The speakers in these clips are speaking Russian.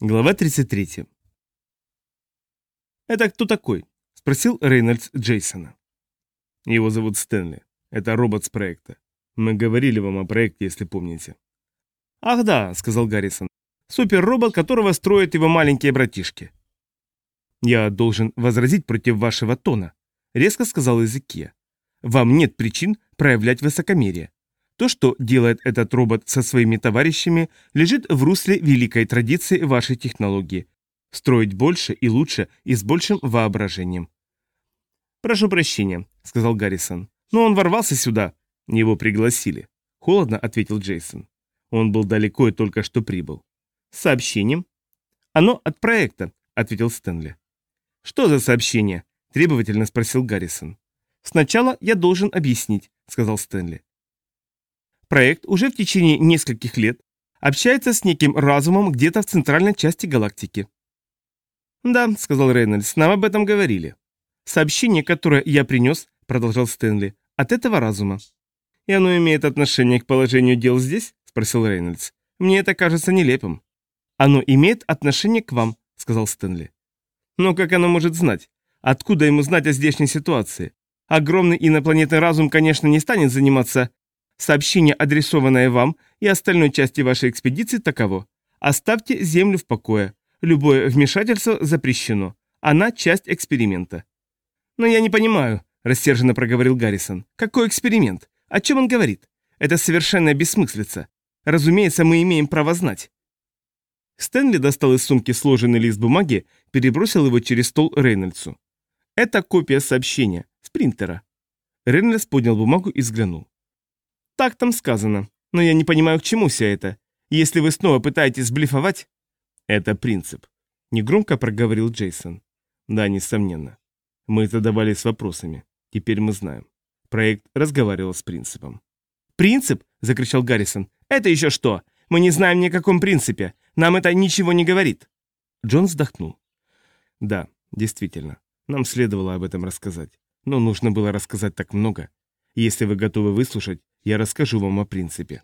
Глава 33. «Это кто такой?» – спросил Рейнольдс Джейсона. «Его зовут Стэнли. Это робот с проекта. Мы говорили вам о проекте, если помните». «Ах да», – сказал Гаррисон. «Суперробот, которого строят его маленькие братишки». «Я должен возразить против вашего тона», – резко сказал Эзекия. «Вам нет причин проявлять высокомерие. То, что делает этот робот со своими товарищами, лежит в русле великой традиции вашей технологии. Строить больше и лучше и с большим воображением. «Прошу прощения», — сказал Гаррисон. «Но он ворвался сюда». «Его пригласили», — холодно ответил Джейсон. Он был далеко и только что прибыл. «С сообщением?» «Оно от проекта», — ответил Стэнли. «Что за сообщение?» — требовательно спросил Гаррисон. «Сначала я должен объяснить», — сказал Стэнли. Проект уже в течение нескольких лет общается с неким разумом где-то в центральной части галактики. «Да», — сказал Рейнольдс, — «нам об этом говорили». «Сообщение, которое я принес», — продолжал Стэнли, — «от этого разума». «И оно имеет отношение к положению дел здесь?» — спросил Рейнольдс. «Мне это кажется нелепым». «Оно имеет отношение к вам», — сказал Стэнли. «Но как оно может знать? Откуда ему знать о здешней ситуации? Огромный инопланетный разум, конечно, не станет заниматься Сообщение, адресованное вам и остальной части вашей экспедиции, таково. Оставьте Землю в покое. Любое вмешательство запрещено. Она часть эксперимента. Но я не понимаю, рассерженно проговорил Гаррисон. Какой эксперимент? О чем он говорит? Это совершенно бессмыслица. Разумеется, мы имеем право знать. Стэнли достал из сумки сложенный лист бумаги, перебросил его через стол Рейнольдсу. Это копия сообщения, с принтера. Рейнольдс поднял бумагу и взглянул. Так там сказано. Но я не понимаю, к чему все это. Если вы снова пытаетесь блефовать... Это принцип. Негромко проговорил Джейсон. Да, несомненно. Мы задавались вопросами. Теперь мы знаем. Проект разговаривал с принципом. «Принцип?» – закричал Гаррисон. «Это еще что? Мы не знаем ни о каком принципе. Нам это ничего не говорит». Джон вздохнул. «Да, действительно. Нам следовало об этом рассказать. Но нужно было рассказать так много. Если вы готовы выслушать, я расскажу вам о принципе».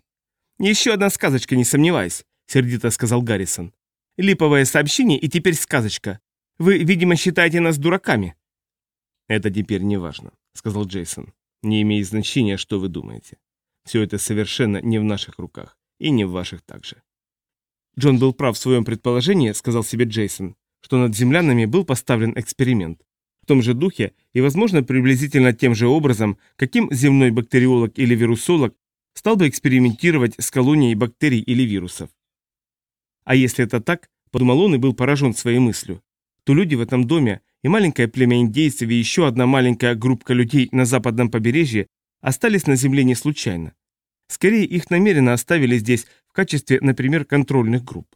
«Еще одна сказочка, не сомневаюсь», — сердито сказал Гаррисон. «Липовое сообщение и теперь сказочка. Вы, видимо, считаете нас дураками». «Это теперь не важно», — сказал Джейсон. «Не имеет значения, что вы думаете. Все это совершенно не в наших руках, и не в ваших также». Джон был прав в своем предположении, сказал себе Джейсон, что над землянами был поставлен эксперимент в том же духе и, возможно, приблизительно тем же образом, каким земной бактериолог или вирусолог стал бы экспериментировать с колонией бактерий или вирусов. А если это так, подумал он и был поражен своей мыслью, то люди в этом доме и маленькое племя индейцев и еще одна маленькая группка людей на западном побережье остались на земле не случайно. Скорее, их намеренно оставили здесь в качестве, например, контрольных групп.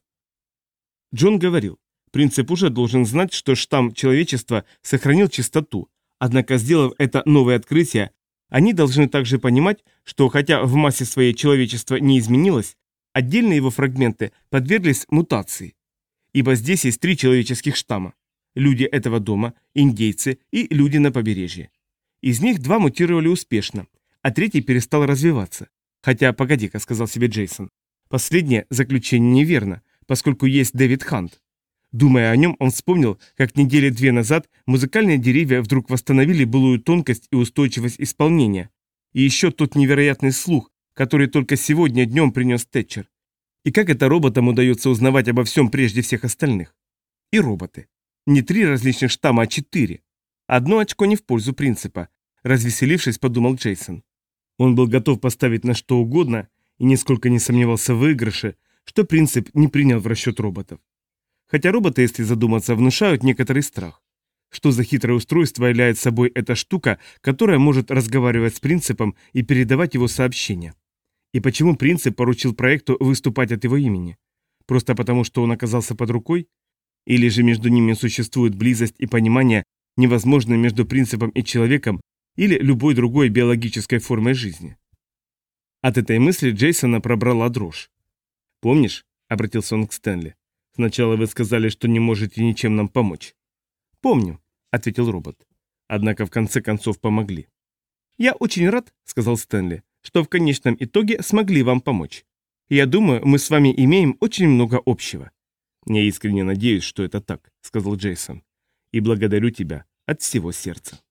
Джон говорил, Принцип уже должен знать, что штамм человечества сохранил чистоту, однако, сделав это новое открытие, они должны также понимать, что хотя в массе своей человечество не изменилось, отдельные его фрагменты подверглись мутации. Ибо здесь есть три человеческих штамма. Люди этого дома, индейцы и люди на побережье. Из них два мутировали успешно, а третий перестал развиваться. Хотя, погоди-ка, сказал себе Джейсон. Последнее заключение неверно, поскольку есть Дэвид Хант. Думая о нем, он вспомнил, как недели две назад музыкальные деревья вдруг восстановили былую тонкость и устойчивость исполнения. И еще тот невероятный слух, который только сегодня днем принес Тэтчер. И как это роботам удается узнавать обо всем прежде всех остальных? И роботы. Не три различных штамма, а четыре. Одно очко не в пользу принципа. Развеселившись, подумал Джейсон. Он был готов поставить на что угодно и нисколько не сомневался в выигрыше, что принцип не принял в расчет роботов. Хотя роботы, если задуматься, внушают некоторый страх. Что за хитрое устройство является собой эта штука, которая может разговаривать с принципом и передавать его сообщения? И почему принцип поручил проекту выступать от его имени? Просто потому, что он оказался под рукой? Или же между ними существует близость и понимание, невозможное между принципом и человеком или любой другой биологической формой жизни? От этой мысли Джейсона пробрала дрожь. «Помнишь?» — обратился он к Стэнли. Сначала вы сказали, что не можете ничем нам помочь. Помню, ответил робот. Однако в конце концов помогли. Я очень рад, сказал Стэнли, что в конечном итоге смогли вам помочь. Я думаю, мы с вами имеем очень много общего. «Я искренне надеюсь, что это так», — сказал Джейсон. «И благодарю тебя от всего сердца».